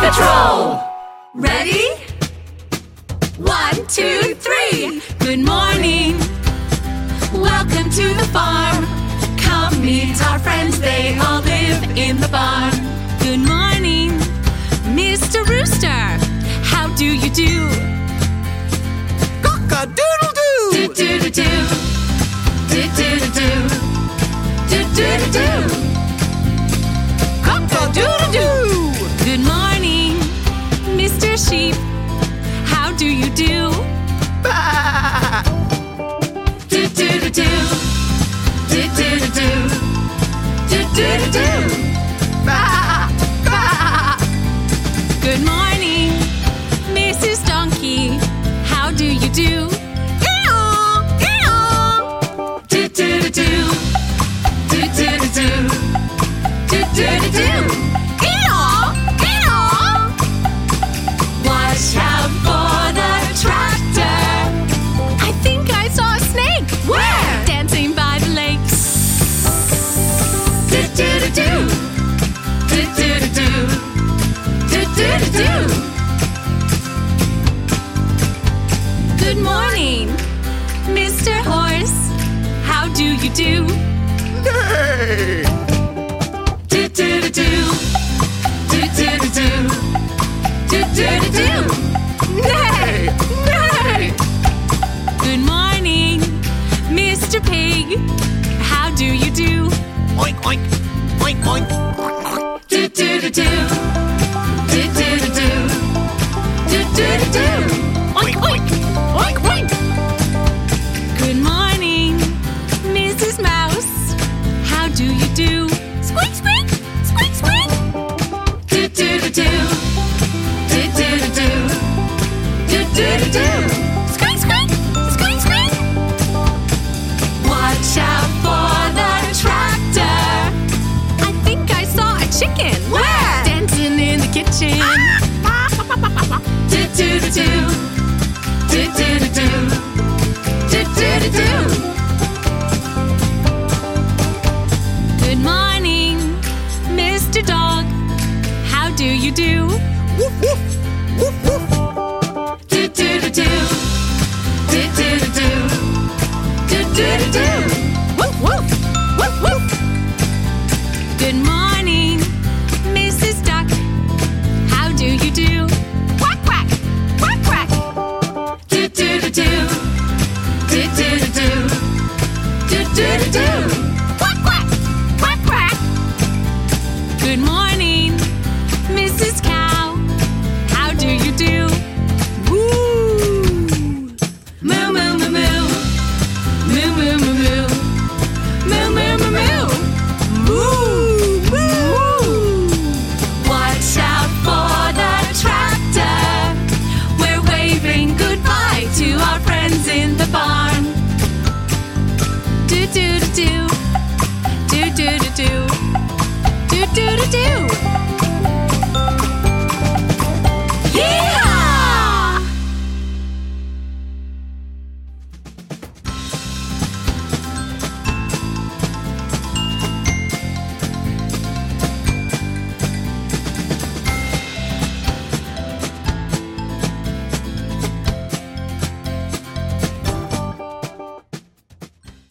Patrol! Ready? One, two, three. Good morning. Welcome to the farm. Come meet our friends, they all live in the barn. Good morning, Mr. Rooster. How do you do? Cock a Sheep. How do you do? Do do do do. Do do do do. Do do do do. Good morning, Mrs. Donkey. How do you do do. Do do do do. Do do do do. Good morning, Mr. Horse. How do you do? Hey! Do do do do. Do do do do. Do do do do. Nay! Nay! Good morning, Mr. Pig. How do you do? Oink oink! Oink oink! Do do do do. Do do do do. Do do do do. Do scream screen screen screen Watch out for the tractor I think I saw a chicken dancing in the kitchen. Good morning, Mr. Dog. How do you do? Woof woof! Woof Good morning, do